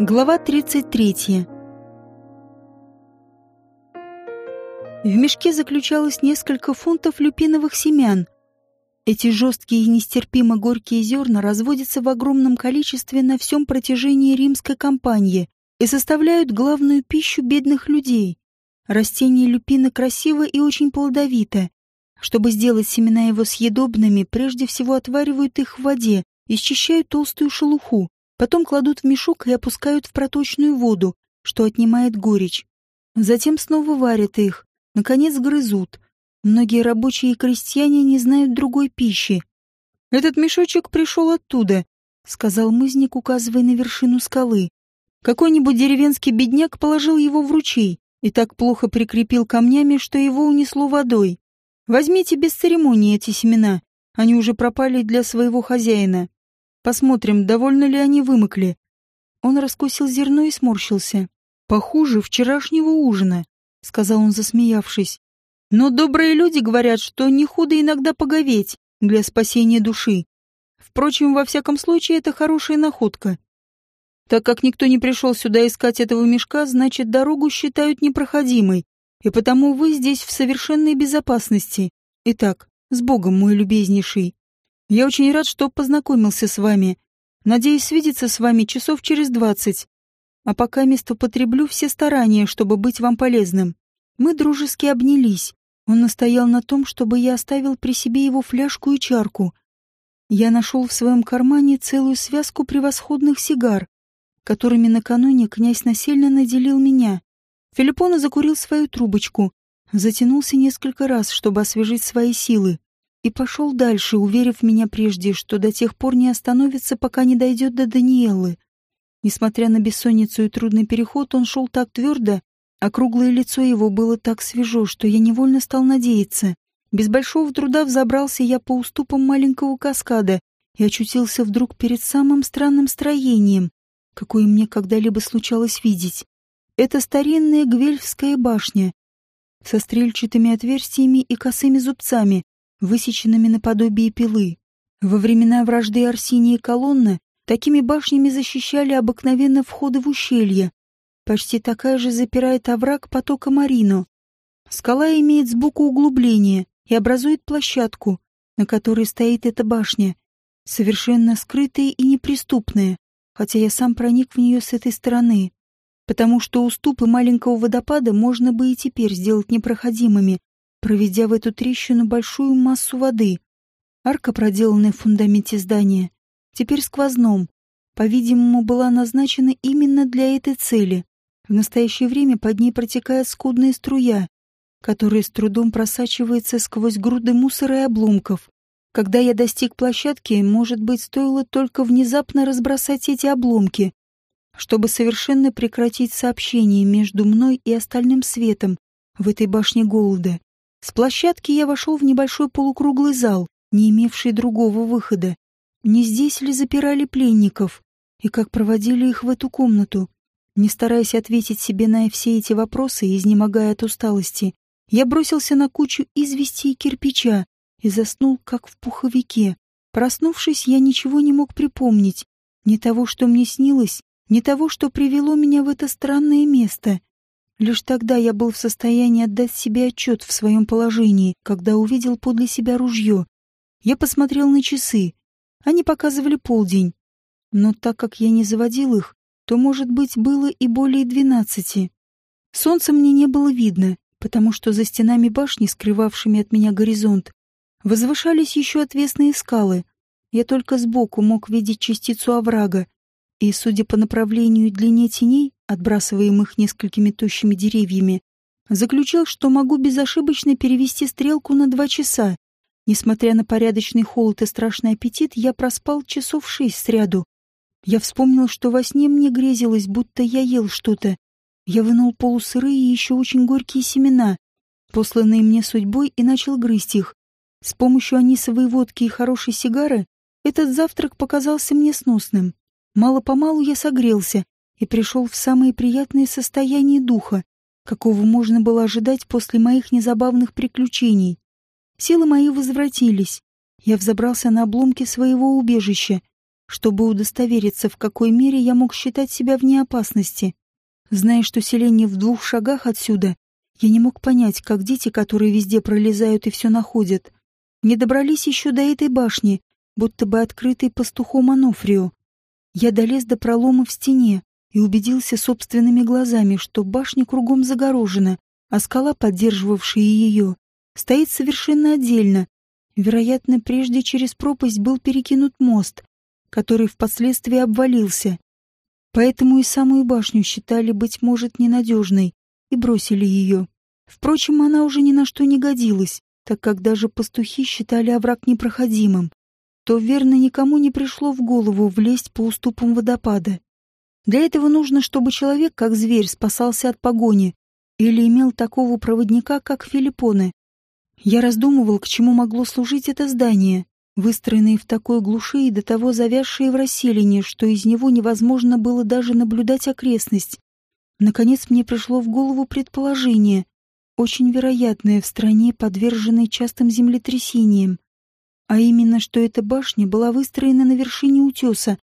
Глава 33. В мешке заключалось несколько фунтов люпиновых семян. Эти жесткие и нестерпимо горькие зерна разводятся в огромном количестве на всем протяжении римской кампании и составляют главную пищу бедных людей. Растение люпина красиво и очень плодовито. Чтобы сделать семена его съедобными, прежде всего отваривают их в воде и счищают толстую шелуху, Потом кладут в мешок и опускают в проточную воду, что отнимает горечь. Затем снова варят их, наконец грызут. Многие рабочие и крестьяне не знают другой пищи. «Этот мешочек пришел оттуда», — сказал мызник, указывая на вершину скалы. «Какой-нибудь деревенский бедняк положил его в ручей и так плохо прикрепил камнями, что его унесло водой. Возьмите без церемонии эти семена, они уже пропали для своего хозяина. Посмотрим, довольно ли они вымокли. Он раскусил зерно и сморщился. Похуже вчерашнего ужина, сказал он, засмеявшись. Но добрые люди говорят, что не худо иногда поговеть для спасения души. Впрочем, во всяком случае, это хорошая находка. Так как никто не пришел сюда искать этого мешка, значит, дорогу считают непроходимой, и потому вы здесь в совершенной безопасности. Итак, с Богом, мой любезнейший. Я очень рад, что познакомился с вами. Надеюсь свидеться с вами часов через двадцать. А пока место потреблю все старания, чтобы быть вам полезным. Мы дружески обнялись. Он настоял на том, чтобы я оставил при себе его фляжку и чарку. Я нашел в своем кармане целую связку превосходных сигар, которыми накануне князь насильно наделил меня. Филиппона закурил свою трубочку, затянулся несколько раз, чтобы освежить свои силы и пошел дальше, уверив меня прежде, что до тех пор не остановится, пока не дойдет до Даниэлы. Несмотря на бессонницу и трудный переход, он шел так твердо, а круглое лицо его было так свежо, что я невольно стал надеяться. Без большого труда взобрался я по уступам маленького каскада и очутился вдруг перед самым странным строением, какое мне когда-либо случалось видеть. Это старинная Гвельфская башня со стрельчатыми отверстиями и косыми зубцами, высеченными наподобие пилы. Во времена вражды Арсинии колонны такими башнями защищали обыкновенно входы в ущелье. Почти такая же запирает овраг потока Марино. Скала имеет сбоку углубление и образует площадку, на которой стоит эта башня, совершенно скрытая и неприступная, хотя я сам проник в нее с этой стороны, потому что уступы маленького водопада можно бы и теперь сделать непроходимыми, проведя в эту трещину большую массу воды. Арка, проделанная в фундаменте здания, теперь сквозном, по-видимому, была назначена именно для этой цели. В настоящее время под ней протекает скудная струя, которая с трудом просачивается сквозь груды мусора и обломков. Когда я достиг площадки, может быть, стоило только внезапно разбросать эти обломки, чтобы совершенно прекратить сообщение между мной и остальным светом в этой башне голода. С площадки я вошел в небольшой полукруглый зал, не имевший другого выхода. Не здесь ли запирали пленников? И как проводили их в эту комнату? Не стараясь ответить себе на все эти вопросы, изнемогая от усталости, я бросился на кучу извести и кирпича и заснул, как в пуховике. Проснувшись, я ничего не мог припомнить. Ни того, что мне снилось, ни того, что привело меня в это странное место. Лишь тогда я был в состоянии отдать себе отчет в своем положении, когда увидел подле себя ружье. Я посмотрел на часы. Они показывали полдень. Но так как я не заводил их, то, может быть, было и более двенадцати. Солнца мне не было видно, потому что за стенами башни, скрывавшими от меня горизонт, возвышались еще отвесные скалы. Я только сбоку мог видеть частицу оврага, и, судя по направлению и длине теней, отбрасываемых несколькими тощими деревьями, заключил, что могу безошибочно перевести стрелку на два часа. Несмотря на порядочный холод и страшный аппетит, я проспал часов шесть сряду. Я вспомнил, что во сне мне грезилось, будто я ел что-то. Я вынул полусырые и еще очень горькие семена, посланные мне судьбой, и начал грызть их. С помощью анисовой водки и хорошей сигары этот завтрак показался мне сносным. Мало-помалу я согрелся и пришел в самое приятное состояние духа, какого можно было ожидать после моих незабавных приключений. Силы мои возвратились. Я взобрался на обломки своего убежища чтобы удостовериться, в какой мере я мог считать себя вне опасности. Зная, что селение в двух шагах отсюда, я не мог понять, как дети, которые везде пролезают и все находят, не добрались еще до этой башни, будто бы открытой пастухом Анофрио. Я долез до пролома в стене и убедился собственными глазами, что башня кругом загорожена, а скала, поддерживавшая ее, стоит совершенно отдельно. Вероятно, прежде через пропасть был перекинут мост, который впоследствии обвалился. Поэтому и самую башню считали, быть может, ненадежной, и бросили ее. Впрочем, она уже ни на что не годилась, так как даже пастухи считали овраг непроходимым. То верно никому не пришло в голову влезть по уступам водопада. Для этого нужно, чтобы человек, как зверь, спасался от погони или имел такого проводника, как Филиппоне. Я раздумывал, к чему могло служить это здание, выстроенные в такой глуши и до того завязшие в расселине, что из него невозможно было даже наблюдать окрестность. Наконец мне пришло в голову предположение, очень вероятное в стране, подверженной частым землетрясениям, а именно, что эта башня была выстроена на вершине утеса,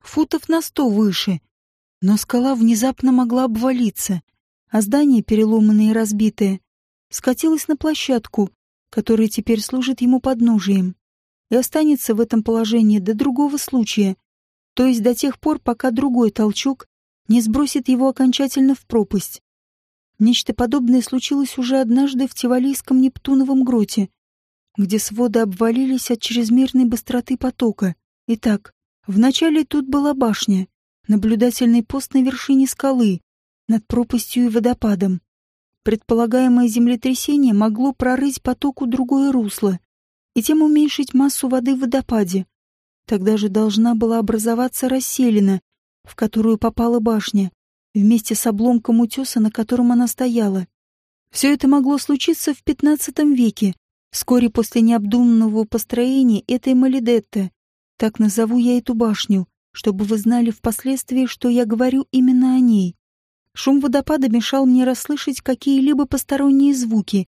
футов на сто выше, но скала внезапно могла обвалиться, а здание, переломанное и разбитое, скатилось на площадку, которая теперь служит ему подножием и останется в этом положении до другого случая, то есть до тех пор, пока другой толчок не сбросит его окончательно в пропасть. Нечто подобное случилось уже однажды в Тивалийском Нептуновом гроте, где своды обвалились от чрезмерной быстроты потока. Итак, вначале тут была башня, наблюдательный пост на вершине скалы, над пропастью и водопадом. Предполагаемое землетрясение могло прорыть потоку другое русло, и тем уменьшить массу воды в водопаде. Тогда же должна была образоваться расселина, в которую попала башня, вместе с обломком утеса, на котором она стояла. Все это могло случиться в XV веке, вскоре после необдуманного построения этой Малидетты. Так назову я эту башню, чтобы вы знали впоследствии, что я говорю именно о ней. Шум водопада мешал мне расслышать какие-либо посторонние звуки,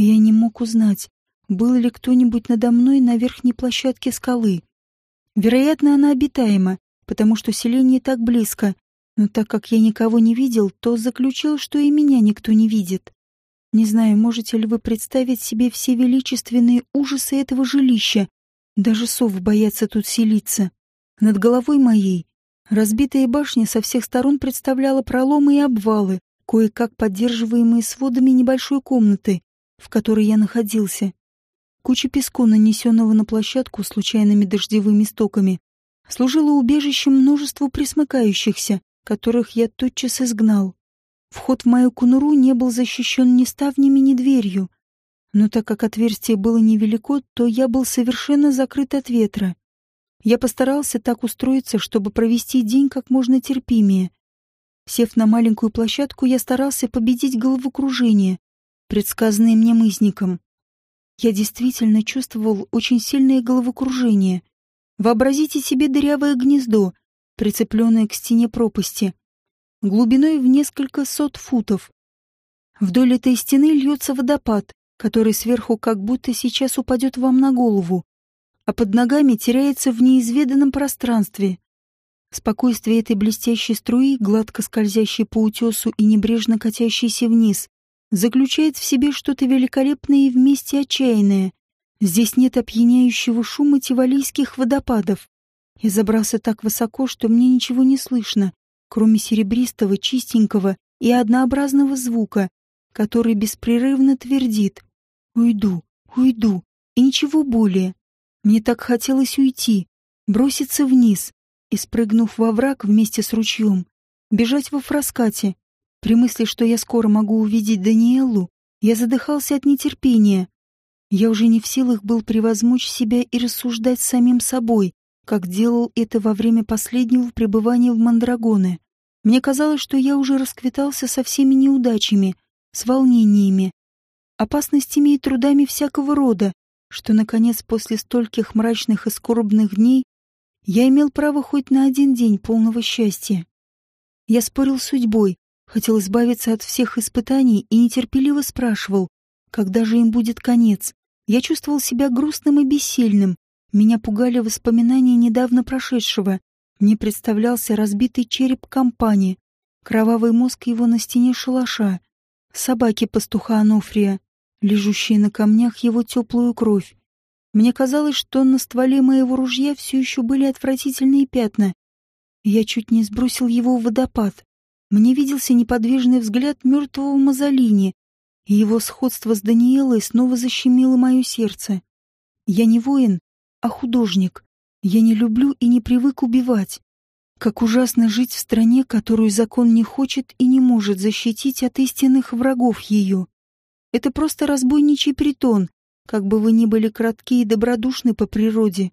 я не мог узнать, был ли кто-нибудь надо мной на верхней площадке скалы. Вероятно, она обитаема, потому что селение так близко, но так как я никого не видел, то заключил, что и меня никто не видит. Не знаю, можете ли вы представить себе все величественные ужасы этого жилища. Даже совы боятся тут селиться. Над головой моей разбитая башня со всех сторон представляла проломы и обвалы, кое-как поддерживаемые сводами небольшой комнаты, в которой я находился. Куча песку, нанесенного на площадку случайными дождевыми стоками, служила убежищем множеству присмыкающихся, которых я тотчас изгнал. Вход в мою кунуру не был защищен ни ставнями, ни дверью, но так как отверстие было невелико, то я был совершенно закрыт от ветра. Я постарался так устроиться, чтобы провести день как можно терпимее. Сев на маленькую площадку, я старался победить головокружение, предсказанное мне мызником. Я действительно чувствовал очень сильное головокружение. Вообразите себе дырявое гнездо, прицепленное к стене пропасти, глубиной в несколько сот футов. Вдоль этой стены льется водопад, который сверху как будто сейчас упадет вам на голову, а под ногами теряется в неизведанном пространстве. Спокойствие этой блестящей струи, гладко скользящей по утесу и небрежно катящейся вниз, заключает в себе что-то великолепное и вместе отчаянное. Здесь нет опьяняющего шума тивалийских водопадов. Я забрался так высоко, что мне ничего не слышно, кроме серебристого, чистенького и однообразного звука, который беспрерывно твердит «Уйду, уйду» и ничего более. Мне так хотелось уйти, броситься вниз и, спрыгнув во враг вместе с ручьем, бежать во фраскате, при мысли, что я скоро могу увидеть Даниэлу, я задыхался от нетерпения. Я уже не в силах был превозмочь себя и рассуждать самим собой, как делал это во время последнего пребывания в Мандрагоне. Мне казалось, что я уже расквитался со всеми неудачами, с волнениями, опасностями и трудами всякого рода, что, наконец, после стольких мрачных и скорбных дней я имел право хоть на один день полного счастья. Я спорил с судьбой, Хотел избавиться от всех испытаний и нетерпеливо спрашивал, когда же им будет конец. Я чувствовал себя грустным и бессильным, Меня пугали воспоминания недавно прошедшего. Мне представлялся разбитый череп компании, кровавый мозг его на стене шалаша, собаки пастуха Анофрия, лежащие на камнях его теплую кровь. Мне казалось, что на стволе моего ружья все еще были отвратительные пятна. Я чуть не сбросил его в водопад. Мне виделся неподвижный взгляд мертвого Мазолини, и его сходство с Даниэлой снова защемило мое сердце. Я не воин, а художник. Я не люблю и не привык убивать. Как ужасно жить в стране, которую закон не хочет и не может защитить от истинных врагов ее. Это просто разбойничий притон, как бы вы ни были кратки и добродушны по природе.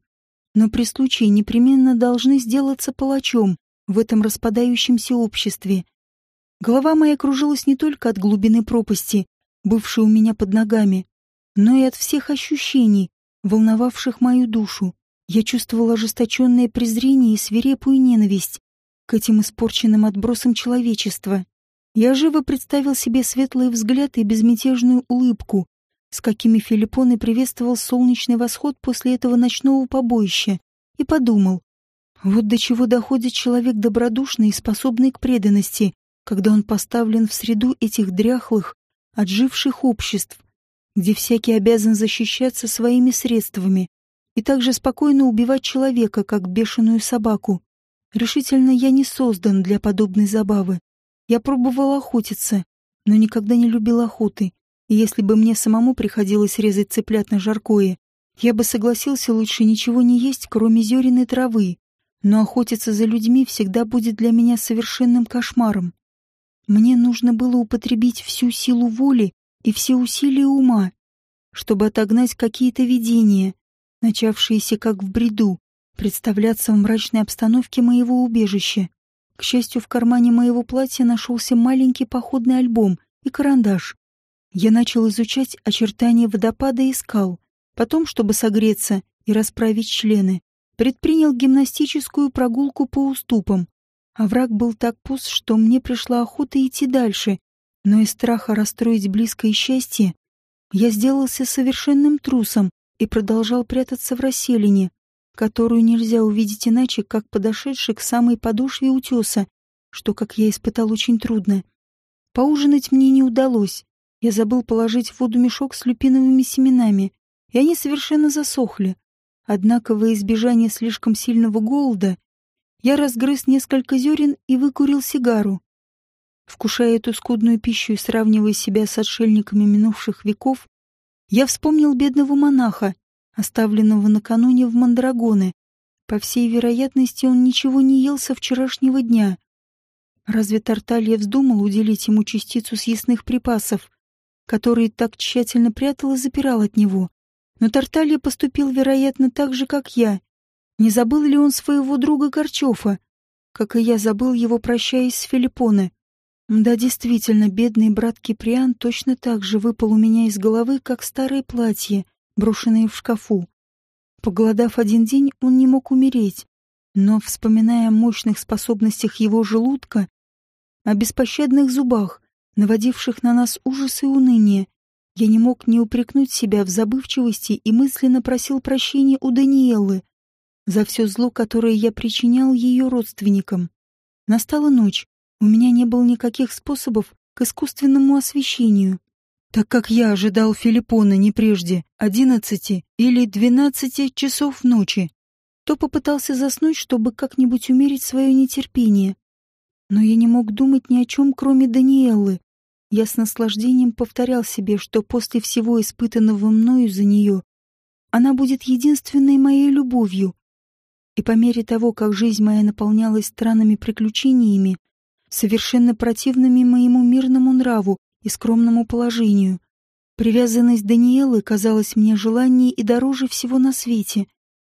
Но при случае непременно должны сделаться палачом в этом распадающемся обществе. Голова моя кружилась не только от глубины пропасти, бывшей у меня под ногами, но и от всех ощущений, волновавших мою душу. Я чувствовала ожесточенное презрение и свирепую ненависть к этим испорченным отбросам человечества. Я живо представил себе светлый взгляд и безмятежную улыбку, с какими Филиппон приветствовал солнечный восход после этого ночного побоища, и подумал, вот до чего доходит человек добродушный и способный к преданности, когда он поставлен в среду этих дряхлых, отживших обществ, где всякий обязан защищаться своими средствами и также спокойно убивать человека, как бешеную собаку. Решительно я не создан для подобной забавы. Я пробовал охотиться, но никогда не любил охоты и если бы мне самому приходилось резать цыплят на жаркое, я бы согласился лучше ничего не есть, кроме зерен травы. Но охотиться за людьми всегда будет для меня совершенным кошмаром. Мне нужно было употребить всю силу воли и все усилия ума, чтобы отогнать какие-то видения, начавшиеся как в бреду, представляться в мрачной обстановке моего убежища. К счастью, в кармане моего платья нашелся маленький походный альбом и карандаш. Я начал изучать очертания водопада и скал. Потом, чтобы согреться и расправить члены, предпринял гимнастическую прогулку по уступам. А враг был так пуст, что мне пришла охота идти дальше, но из страха расстроить близкое счастье я сделался совершенным трусом и продолжал прятаться в расселине, которую нельзя увидеть иначе, как подошедший к самой подошве утеса, что, как я испытал, очень трудно. Поужинать мне не удалось, я забыл положить в воду мешок с люпиновыми семенами, и они совершенно засохли. Однако во избежание слишком сильного голода я разгрыз несколько зерен и выкурил сигару. Вкушая эту скудную пищу и сравнивая себя с отшельниками минувших веков, я вспомнил бедного монаха, оставленного накануне в Мандрагоне. По всей вероятности, он ничего не ел со вчерашнего дня. Разве Тарталья вздумал уделить ему частицу съестных припасов, который так тщательно прятал и запирал от него. Но Тарталья поступил, вероятно, так же, как я. Не забыл ли он своего друга Горчофа, как и я забыл его, прощаясь с Филиппоне? Да, действительно, бедный брат Киприан точно так же выпал у меня из головы, как старое платье, брошенное в шкафу. Поголодав один день, он не мог умереть, но, вспоминая о мощных способностях его желудка, о беспощадных зубах, наводивших на нас ужас и уныние, я не мог не упрекнуть себя в забывчивости и мысленно просил прощения у Даниэлы за все зло, которое я причинял ее родственникам. Настала ночь, у меня не было никаких способов к искусственному освещению, так как я ожидал Филиппона не прежде одиннадцати или двенадцати часов ночи, то попытался заснуть, чтобы как-нибудь умерить свое нетерпение. Но я не мог думать ни о чем, кроме Даниэлы, я с наслаждением повторял себе, что после всего испытанного мною за нее она будет единственной моей любовью. И по мере того, как жизнь моя наполнялась странными приключениями, совершенно противными моему мирному нраву и скромному положению, привязанность Даниэлы казалась мне желаннее и дороже всего на свете.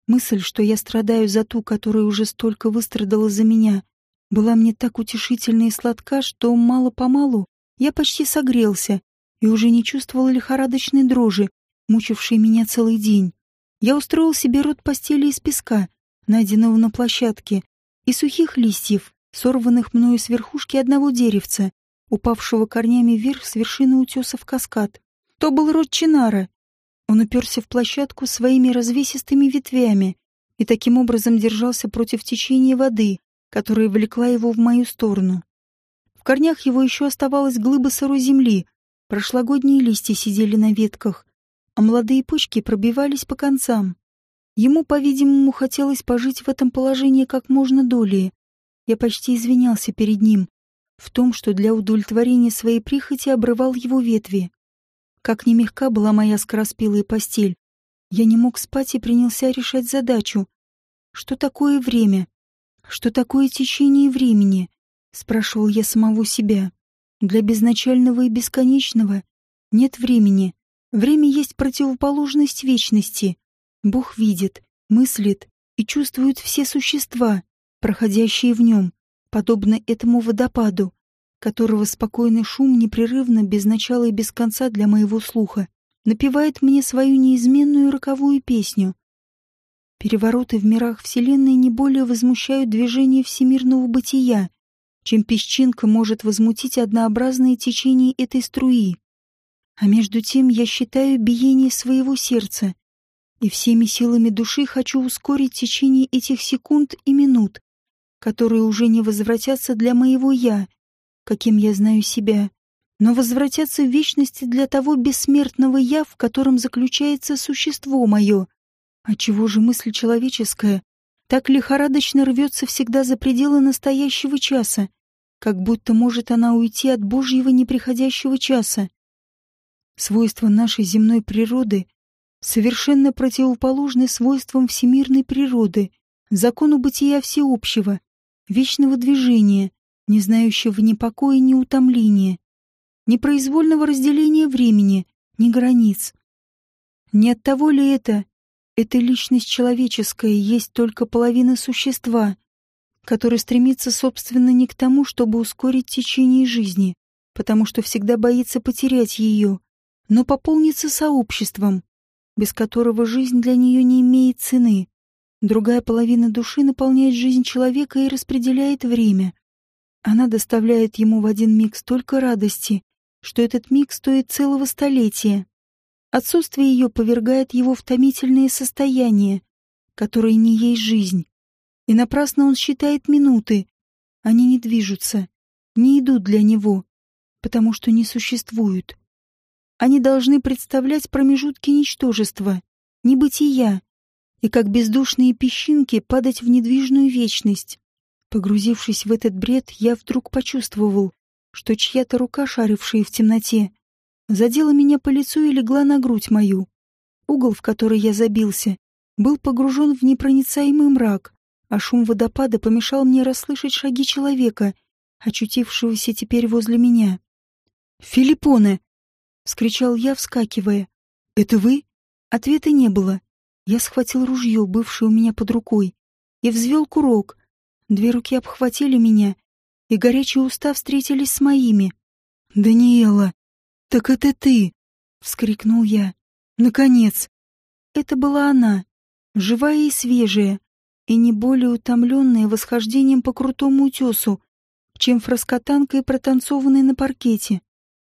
Мысль, что я страдаю за ту, которая уже столько выстрадала за меня, была мне так утешительна и сладка, что мало-помалу я почти согрелся и уже не чувствовал лихорадочной дрожи, мучившей меня целый день. Я устроил себе рот постели из песка, найденного на площадке, и сухих листьев, сорванных мною с верхушки одного деревца, упавшего корнями вверх с вершины утеса в каскад. То был род чинара. Он уперся в площадку своими развесистыми ветвями и таким образом держался против течения воды, которая влекла его в мою сторону. В корнях его еще оставалась глыба сырой земли, прошлогодние листья сидели на ветках, а молодые почки пробивались по концам. Ему, по-видимому, хотелось пожить в этом положении как можно долее. Я почти извинялся перед ним в том, что для удовлетворения своей прихоти обрывал его ветви. Как ни мягка была моя скороспелая постель, я не мог спать и принялся решать задачу. Что такое время? Что такое течение времени? Спрашивал я самого себя. Для безначального и бесконечного нет времени. Время есть противоположность вечности. Бог видит, мыслит и чувствует все существа, проходящие в нем, подобно этому водопаду, которого спокойный шум непрерывно, без начала и без конца для моего слуха, напевает мне свою неизменную роковую песню. Перевороты в мирах Вселенной не более возмущают движение всемирного бытия, чем песчинка может возмутить однообразное течение этой струи. А между тем я считаю биение своего сердца, и всеми силами души хочу ускорить течение этих секунд и минут, которые уже не возвратятся для моего «я», каким я знаю себя, но возвратятся в вечности для того бессмертного «я», в котором заключается существо мое. Отчего же мысль человеческая так лихорадочно рвется всегда за пределы настоящего часа, как будто может она уйти от Божьего неприходящего часа. Свойства нашей земной природы совершенно противоположны свойствам всемирной природы, закону бытия всеобщего, вечного движения, не знающего ни покоя, ни утомления, ни произвольного разделения времени, ни границ. Не от того ли это, эта личность человеческая есть только половина существа, который стремится, собственно, не к тому, чтобы ускорить течение жизни, потому что всегда боится потерять ее, но пополниться сообществом, без которого жизнь для нее не имеет цены. Другая половина души наполняет жизнь человека и распределяет время. Она доставляет ему в один миг столько радости, что этот миг стоит целого столетия. Отсутствие ее повергает его в томительные состояния, которые не есть жизнь. И напрасно он считает минуты. Они не движутся, не идут для него, потому что не существуют. Они должны представлять промежутки ничтожества, небытия, и как бездушные песчинки падать в недвижную вечность. Погрузившись в этот бред, я вдруг почувствовал, что чья-то рука, шарившая в темноте, задела меня по лицу и легла на грудь мою. Угол, в который я забился, был погружен в непроницаемый мрак, а шум водопада помешал мне расслышать шаги человека, очутившегося теперь возле меня. «Филиппоне!» — вскричал я, вскакивая. «Это вы?» Ответа не было. Я схватил ружье, бывшее у меня под рукой, и взвел курок, Две руки обхватили меня, и горячие уста встретились с моими. «Даниэла, так это ты!» — вскрикнул я. «Наконец!» Это была она, живая и свежая, и не более утомленная восхождением по крутому утесу, чем фраскотанкой, протанцованной на паркете.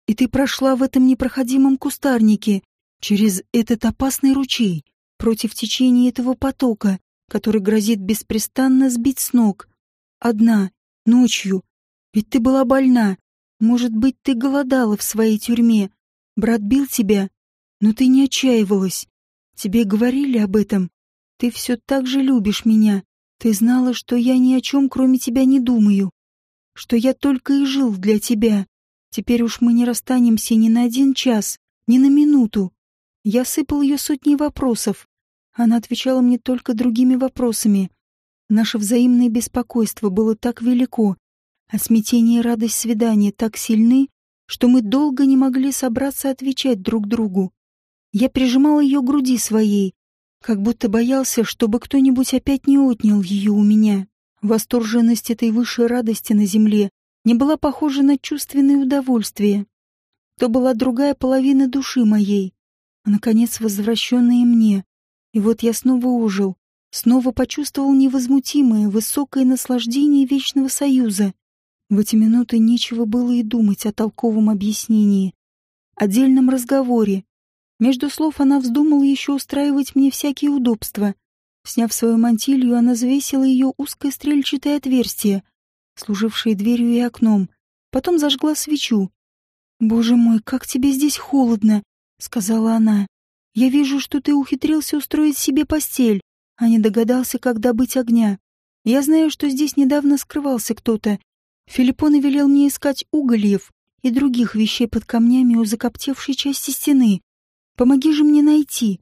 И ты прошла в этом непроходимом кустарнике, через этот опасный ручей, против течения этого потока, который грозит беспрестанно сбить с ног. Одна, ночью. Ведь ты была больна. Может быть, ты голодала в своей тюрьме. Брат бил тебя, но ты не отчаивалась. Тебе говорили об этом. Ты все так же любишь меня. Ты знала, что я ни о чем, кроме тебя, не думаю. Что я только и жил для тебя. Теперь уж мы не расстанемся ни на один час, ни на минуту. Я сыпал ее сотни вопросов, она отвечала мне только другими вопросами. Наше взаимное беспокойство было так велико, а смятение и радость свидания так сильны, что мы долго не могли собраться отвечать друг другу. Я прижимал ее к груди своей, как будто боялся, чтобы кто-нибудь опять не отнял ее у меня. Восторженность этой высшей радости на земле не была похожа на чувственное удовольствие. То была другая половина души моей, а, наконец, возвращенная мне. И вот я снова ужил, снова почувствовал невозмутимое, высокое наслаждение Вечного Союза. В эти минуты нечего было и думать о толковом объяснении, отдельном разговоре. Между слов она вздумала еще устраивать мне всякие удобства. Сняв свою мантилью, она завесила ее узкое стрельчатое отверстие, служившее дверью и окном. Потом зажгла свечу. «Боже мой, как тебе здесь холодно!» — сказала она. «Я вижу, что ты ухитрился устроить себе постель, а не догадался, как добыть огня. Я знаю, что здесь недавно скрывался кто-то. Филиппон велел мне искать угольев и других вещей под камнями у закоптевшей части стены. Помоги же мне найти.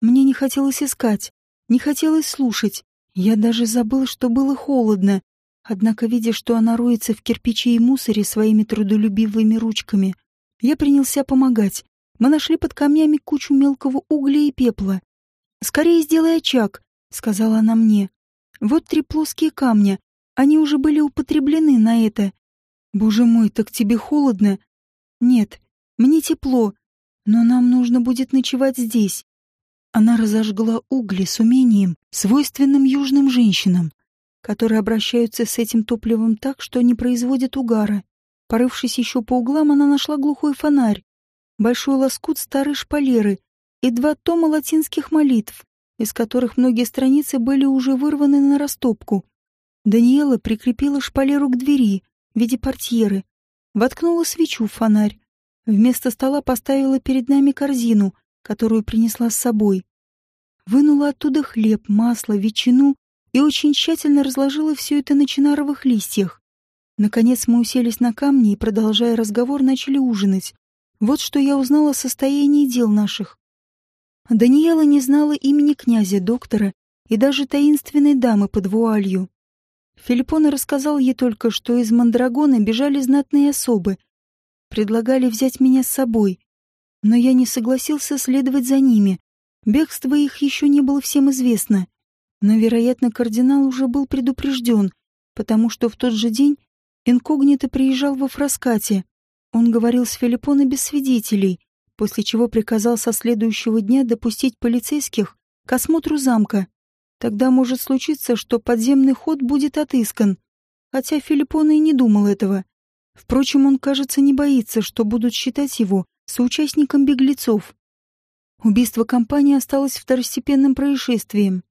Мне не хотелось искать, не хотелось слушать. Я даже забыл, что было холодно. Однако, видя, что она роется в кирпиче и мусоре своими трудолюбивыми ручками, я принялся помогать. Мы нашли под камнями кучу мелкого угля и пепла. «Скорее сделай очаг», — сказала она мне. «Вот три плоские камня. Они уже были употреблены на это. Боже мой, так тебе холодно?» «Нет, мне тепло, но нам нужно будет ночевать здесь. Она разожгла угли с умением, свойственным южным женщинам, которые обращаются с этим топливом так, что не производят угара. Порывшись еще по углам, она нашла глухой фонарь, большой лоскут старой шпалеры и два тома латинских молитв, из которых многие страницы были уже вырваны на растопку. Даниэла прикрепила шпалеру к двери в виде портьеры, воткнула свечу в фонарь, Вместо стола поставила перед нами корзину, которую принесла с собой. Вынула оттуда хлеб, масло, ветчину и очень тщательно разложила все это на чинаровых листьях. Наконец мы уселись на камни и, продолжая разговор, начали ужинать. Вот что я узнала о состоянии дел наших. Даниэла не знала имени князя, доктора и даже таинственной дамы под вуалью. Филиппона рассказал ей только, что из Мандрагона бежали знатные особы, предлагали взять меня с собой, но я не согласился следовать за ними. Бегство их еще не было всем известно. Но, вероятно, кардинал уже был предупрежден, потому что в тот же день инкогнито приезжал во Фраскате. Он говорил с Филиппоне без свидетелей, после чего приказал со следующего дня допустить полицейских к осмотру замка. Тогда может случиться, что подземный ход будет отыскан, хотя Филиппона и не думал этого. Впрочем, он, кажется, не боится, что будут считать его соучастником беглецов. Убийство компании осталось второстепенным происшествием.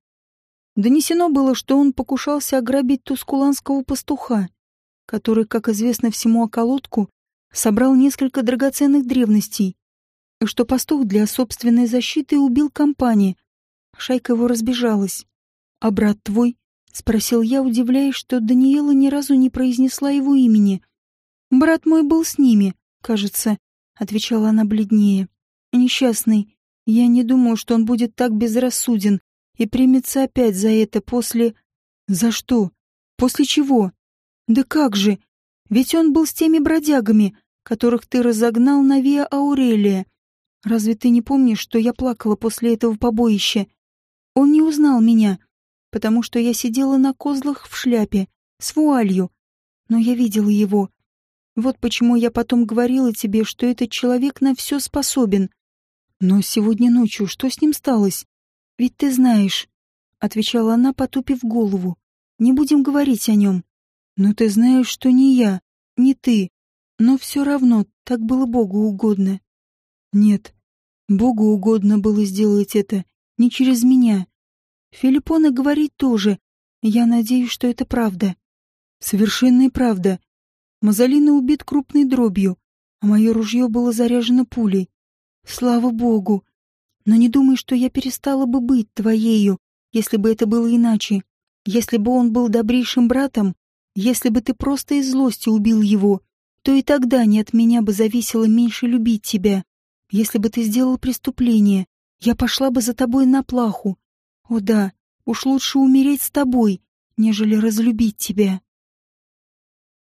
Донесено было, что он покушался ограбить тускуланского пастуха, который, как известно всему околотку, собрал несколько драгоценных древностей, и что пастух для собственной защиты убил компанию. Шайка его разбежалась. «А брат твой?» — спросил я, удивляясь, что Даниэла ни разу не произнесла его имени — «Брат мой был с ними, кажется», — отвечала она бледнее. «Несчастный. Я не думал, что он будет так безрассуден и примется опять за это после... За что? После чего? Да как же? Ведь он был с теми бродягами, которых ты разогнал на Виа Аурелия. Разве ты не помнишь, что я плакала после этого побоища? Он не узнал меня, потому что я сидела на козлах в шляпе, с вуалью. Но я видела его, вот почему я потом говорила тебе, что этот человек на все способен. Но сегодня ночью что с ним сталось? Ведь ты знаешь, — отвечала она, потупив голову. Не будем говорить о нем. Но ты знаешь, что не я, не ты. Но все равно так было Богу угодно. Нет, Богу угодно было сделать это, не через меня. Филиппона говорит тоже. Я надеюсь, что это правда. Совершенная правда. Мазолина убит крупной дробью, а мое ружье было заряжено пулей. Слава богу! Но не думай, что я перестала бы быть твоею, если бы это было иначе. Если бы он был добрейшим братом, если бы ты просто из злости убил его, то и тогда не от меня бы зависело меньше любить тебя. Если бы ты сделал преступление, я пошла бы за тобой на плаху. О да, уж лучше умереть с тобой, нежели разлюбить тебя.